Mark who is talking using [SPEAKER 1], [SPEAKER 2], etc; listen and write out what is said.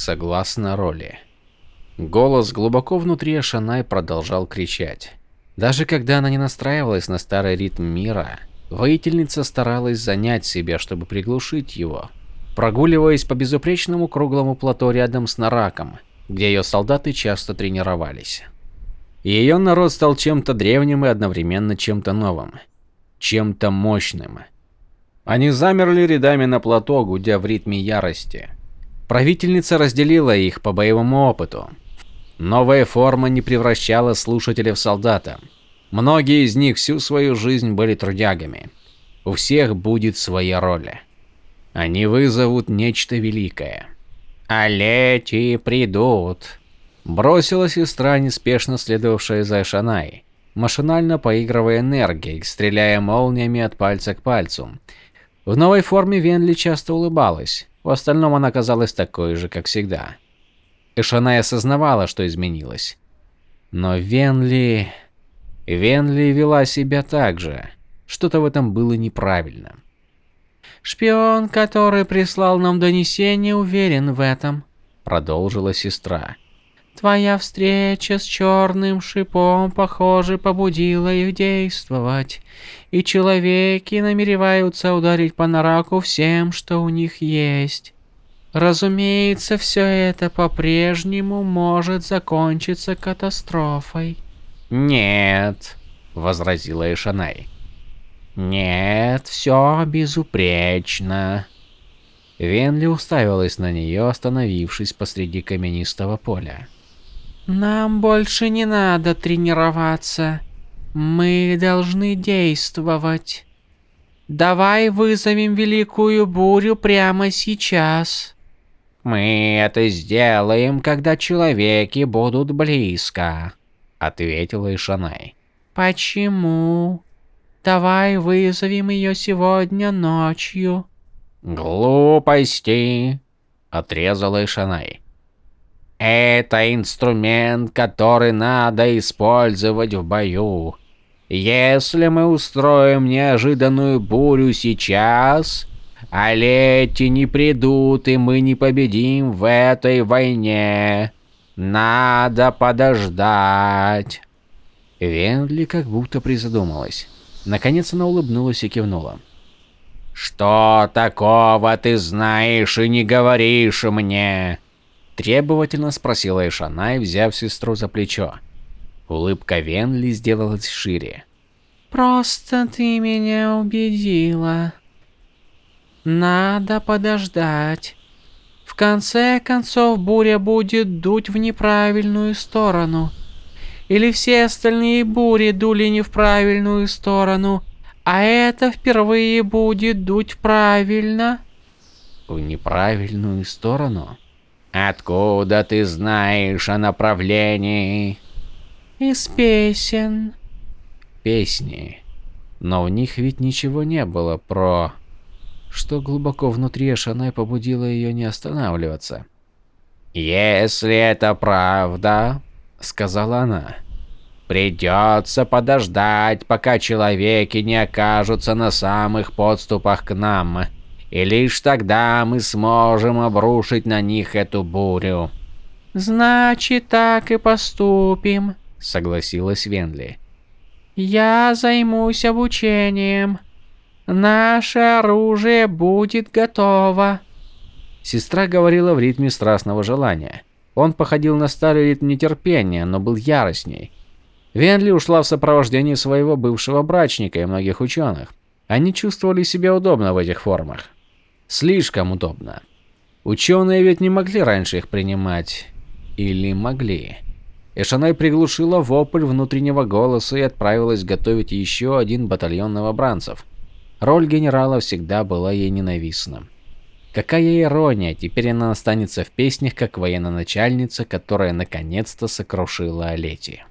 [SPEAKER 1] согласно роли. Голос глубоко внутри Шанай продолжал кричать. Даже когда она не настраивалась на старый ритм мира, воительница старалась занять себя, чтобы приглушить его, прогуливаясь по безупречному круглому плато рядом с Нараком, где ее солдаты часто тренировались. Ее народ стал чем-то древним и одновременно чем-то новым, чем-то мощным. Они замерли рядами на плато, гудя в ритме ярости. Правительница разделила их по боевому опыту. Новая форма не превращала слушателя в солдата. Многие из них всю свою жизнь были трудягами. У всех будет своя роль. Они вызовут нечто великое. А лети придут. Бросила сестра, неспешно следовавшая за Шанай, машинально поигрывая энергией, стреляя молниями от пальца к пальцу. В новой форме Венли часто улыбалась, в остальном она казалась такой же, как всегда. Эшанай осознавала, что изменилась. Но Венли... Венли вела себя так же. Что-то в этом было неправильно.
[SPEAKER 2] «Шпион, который прислал нам донесение, уверен в этом», — продолжила сестра. Твоя встреча с черным шипом, похоже, побудила их действовать, и человеки намереваются ударить по Нараку всем, что у них есть. Разумеется, все это по-прежнему может закончиться катастрофой.
[SPEAKER 1] «Нет», — возразила Ишанай. «Нет, все безупречно». Венли уставилась на нее, остановившись посреди каменистого поля.
[SPEAKER 2] Нам больше не надо тренироваться. Мы должны действовать. Давай вызовем великую бурю прямо сейчас.
[SPEAKER 1] Мы это сделаем, когда человеки будут близко, ответила Ишанай.
[SPEAKER 2] Почему? Давай вызовем ее сегодня ночью.
[SPEAKER 1] Глупости, отрезала Ишанай. Это инструмент, который надо использовать в бою. Если мы устроим неожиданную бурю сейчас, а лети не придут и мы не победим в этой войне. Надо подождать. Венли как будто призадумалась. Наконец она улыбнулась и кивнула. «Что такого ты знаешь и не говоришь мне?» Требовательно спросила Эшанай, взяв сестру за плечо. Улыбка Венли сделалась шире.
[SPEAKER 2] «Просто ты меня убедила. Надо подождать. В конце концов буря будет дуть в неправильную сторону. Или все остальные бури дули не в правильную сторону, а это впервые будет дуть правильно».
[SPEAKER 1] «В неправильную сторону?» Откуда ты знаешь о направлении?
[SPEAKER 2] Из песен.
[SPEAKER 1] Песни. Но у них ведь ничего не было про... Что глубоко внутри Шанай побудило ее не останавливаться. «Если это правда, — сказала она, — придется подождать, пока человеки не окажутся на самых подступах к нам и лишь тогда мы сможем обрушить на них эту бурю.
[SPEAKER 2] Значит, так и поступим, согласилась Венли. Я займусь обучением. Наше оружие будет готово.
[SPEAKER 1] Сестра говорила в ритме страстного желания. Он походил на старый ритм нетерпения, но был яростней. Венли ушла в сопровождении своего бывшего брачника и многих ученых. Они чувствовали себя удобно в этих формах. Слишком удобно. Ученые ведь не могли раньше их принимать. Или могли. Эшанай приглушила вопль внутреннего голоса и отправилась готовить еще один батальон новобранцев. Роль генерала всегда была ей ненавистна. Какая ирония, теперь она останется в песнях как военно-начальница, которая наконец-то сокрушила Олети.